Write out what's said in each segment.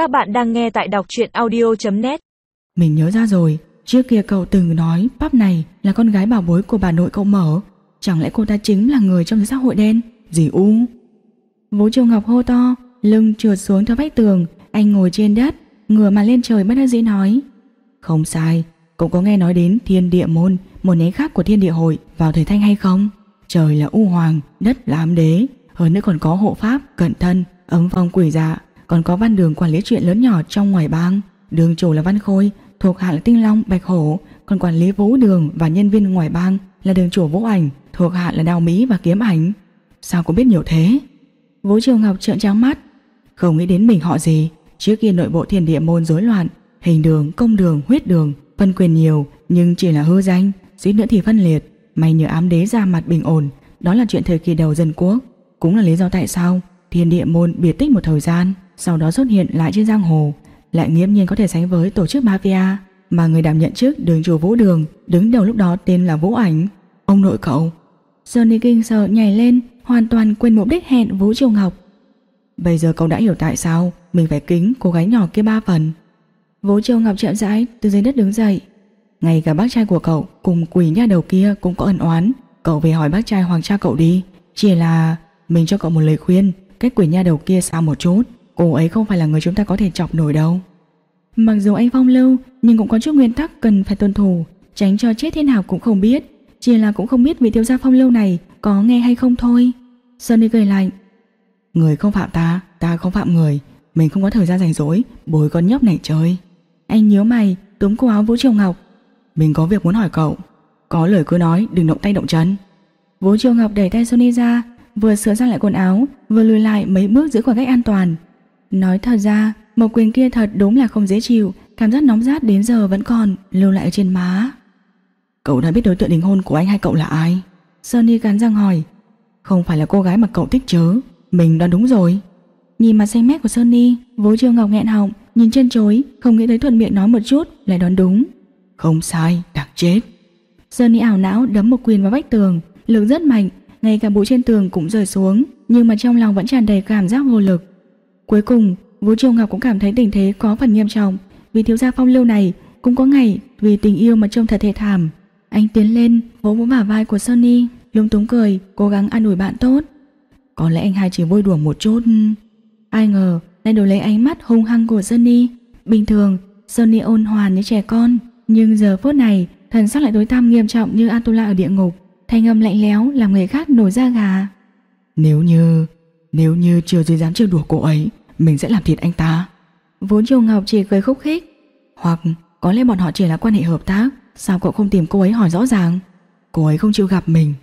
Các bạn đang nghe tại đọc truyện audio.net Mình nhớ ra rồi, trước kia cậu từng nói Pub này là con gái bảo bối của bà nội cậu mở. Chẳng lẽ cô ta chính là người trong xã hội đen? Dì U? Vũ Triều Ngọc hô to, lưng trượt xuống theo vách tường, anh ngồi trên đất, ngửa mặt lên trời bất đắc dĩ nói. Không sai, cậu có nghe nói đến thiên địa môn, một nét khác của thiên địa hội vào thời thanh hay không? Trời là u hoàng, đất là ám đế, hơn nữa còn có hộ pháp, cận thân, ấm phong quỷ dạ, còn có văn đường quản lý chuyện lớn nhỏ trong ngoài bang. Đường chủ là Văn Khôi, thuộc hạ là Tinh Long, Bạch Hổ, còn quản lý vũ đường và nhân viên ngoài bang là đường chủ Vũ Ảnh, thuộc hạ là Đào Mỹ và Kiếm Ảnh. Sao cũng biết nhiều thế? Vũ Triều Ngọc trợn trắng mắt, không nghĩ đến mình họ gì. Trước kia nội bộ thiên địa môn rối loạn, hình đường, công đường, huyết đường, phân quyền nhiều nhưng chỉ là hư danh, suýt nữa thì phân liệt. May nhờ ám đế ra mặt bình ổn, đó là chuyện thời kỳ đầu dân quốc, cũng là lý do tại sao thiên địa môn biệt tích một thời gian, sau đó xuất hiện lại trên giang hồ, lại nghiễm nhiên có thể sánh với tổ chức mafia mà người đảm nhận trước đường chủ Vũ Đường, đứng đầu lúc đó tên là Vũ Ảnh. Ông nội cậu. Johnny kinh sợ nhảy lên, hoàn toàn quên mục đích hẹn Vũ Triều Ngọc. Bây giờ cậu đã hiểu tại sao mình phải kính cô gái nhỏ kia ba phần. Vũ Triều Ngọc chậm rãi từ dưới đất đứng dậy. Ngay cả bác trai của cậu cùng quỷ nha đầu kia cũng có ẩn oán. Cậu về hỏi bác trai hoàng cha cậu đi. Chỉ là mình cho cậu một lời khuyên, cách quỷ nha đầu kia xa một chút. Cô ấy không phải là người chúng ta có thể chọc nổi đâu. Mặc dù anh phong lưu nhưng cũng có chút nguyên tắc cần phải tuân thủ, tránh cho chết thế nào cũng không biết. Chỉ là cũng không biết vị thiếu gia phong lưu này có nghe hay không thôi. Sunny cười lạnh. Người không phạm ta, ta không phạm người. Mình không có thời gian rảnh rỗi bồi con nhóc này chơi. Anh nhớ mày, túm cô áo Vũ Triều Ngọc. Mình có việc muốn hỏi cậu. Có lời cứ nói, đừng động tay động chân. Vũ Triều Ngọc đẩy tay Sunny ra, vừa sửa sang lại quần áo, vừa lùi lại mấy bước giữ khoảng cách an toàn. Nói thật ra, một quyền kia thật đúng là không dễ chịu, cảm giác nóng rát đến giờ vẫn còn lưu lại ở trên má. Cậu đã biết đối tượng đính hôn của anh hai cậu là ai? Sunny cắn răng hỏi. Không phải là cô gái mà cậu thích chứ? Mình đoán đúng rồi. Nhìn mặt xanh mét của Sunny, Vũ Triều Ngọc nghẹn họng, nhìn chân chối, không nghĩ tới thuận miệng nói một chút, lại đoán đúng. Không sai, đặc chết. Sunny ảo não đấm một quyền vào vách tường, lực rất mạnh, ngay cả bụi trên tường cũng rơi xuống, nhưng mà trong lòng vẫn tràn đầy cảm giác vô lực. Cuối cùng, Vũ Triều Ngọc cũng cảm thấy tình thế có phần nghiêm trọng, vì thiếu gia phong lưu này cũng có ngày vì tình yêu mà trông thật thê thảm. Anh tiến lên, vỗ vỗ bả vai của Sunny, lung túng cười, cố gắng an ủi bạn tốt. Có lẽ anh hai chỉ vui đùa một chút. Ai ngờ, lại đổi lấy ánh mắt hung hăng của Sunny. Bình thường, Sunny ôn hòa như trẻ con, nhưng giờ phút này, thần sắc lại tối tăm nghiêm trọng như Atula ở địa ngục, thanh âm lạnh lẽo làm người khác nổi da gà. Nếu như, nếu như chưa gì dám trêu đùa cô ấy, mình sẽ làm thịt anh ta. Vốn Triều Ngọc chỉ cười khúc khích, hoặc có lẽ bọn họ chỉ là quan hệ hợp tác, sao cậu không tìm cô ấy hỏi rõ ràng? Cô ấy không chịu gặp mình.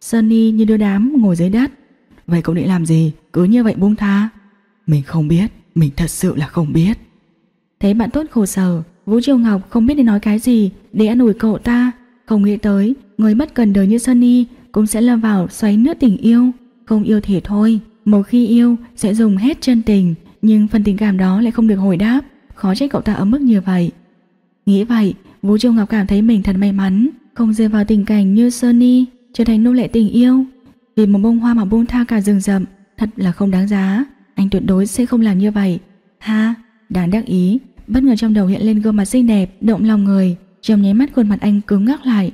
Sunny như đưa đám ngồi dưới đất. Vậy cậu định làm gì? Cứ như vậy buông tha. Mình không biết, mình thật sự là không biết. Thấy bạn tốt khổ sở, Vũ Triều Ngọc không biết nên nói cái gì để an ủi cậu ta. Không nghĩ tới, người mất cần đời như Sunny cũng sẽ lâm vào xoáy nước tình yêu. Không yêu thì thôi, một khi yêu sẽ dùng hết chân tình, nhưng phần tình cảm đó lại không được hồi đáp, khó trách cậu ta ở mức như vậy. Nghĩ vậy, Vũ Triều Ngọc cảm thấy mình thật may mắn, không rơi vào tình cảnh như Sunny, trở thành nô lệ tình yêu. Vì một bông hoa mà buông tha cả rừng rậm, thật là không đáng giá. Anh tuyệt đối sẽ không làm như vậy. Ha, đáng đắc ý, bất ngờ trong đầu hiện lên gương mặt xinh đẹp, động lòng người, trong nháy mắt khuôn mặt anh cứng ngắc lại.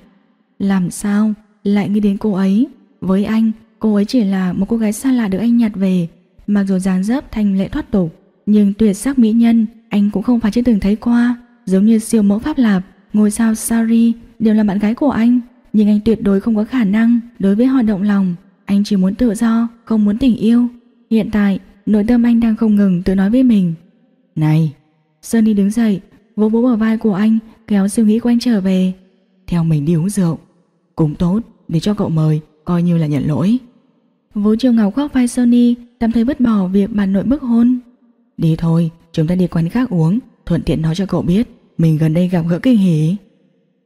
Làm sao lại nghĩ đến cô ấy? Với anh, cô ấy chỉ là một cô gái xa lạ được anh nhặt về, mặc dù dáng dấp thanh lệ thoát tục, nhưng tuyệt sắc mỹ nhân anh cũng không phải chưa từng thấy qua, giống như siêu mẫu Pháp Lạp, ngôi sao Sari đều là bạn gái của anh, nhưng anh tuyệt đối không có khả năng đối với họ động lòng, anh chỉ muốn tự do, không muốn tình yêu. Hiện tại, nội tâm anh đang không ngừng tự nói với mình. Này, Sunny đứng dậy, vỗ vỗ vào vai của anh, kéo suy nghĩ của anh trở về. Theo mình đi uống rượu. Cũng tốt, để cho cậu mời, coi như là nhận lỗi. Vũ Triều Ngọc khoác vai Sony, tạm thời vứt bỏ việc bà nội bức hôn. Đi thôi, chúng ta đi quán khác uống, thuận tiện nói cho cậu biết, mình gần đây gặp gỡ kinh hỉ.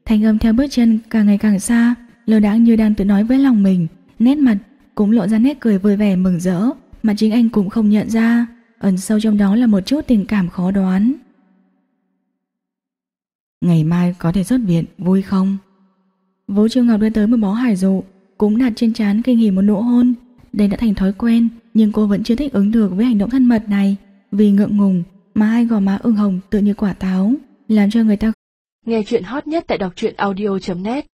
Thanh âm theo bước chân càng ngày càng xa, lờ đãng như đang tự nói với lòng mình, nét mặt cũng lộ ra nét cười vui vẻ mừng rỡ, mà chính anh cũng không nhận ra, ẩn sâu trong đó là một chút tình cảm khó đoán. Ngày mai có thể xuất viện, vui không? Vũ Triều Ngọc đưa tới một bó hải dụ, cũng đặt trên trán kinh hỉ một nụ hôn. Đây đã thành thói quen, nhưng cô vẫn chưa thích ứng được với hành động thân mật này. Vì ngượng ngùng, mà hai gò má ửng hồng tự như quả táo, làm cho người ta Nghe chuyện hot nhất tại đọc truyện audio.net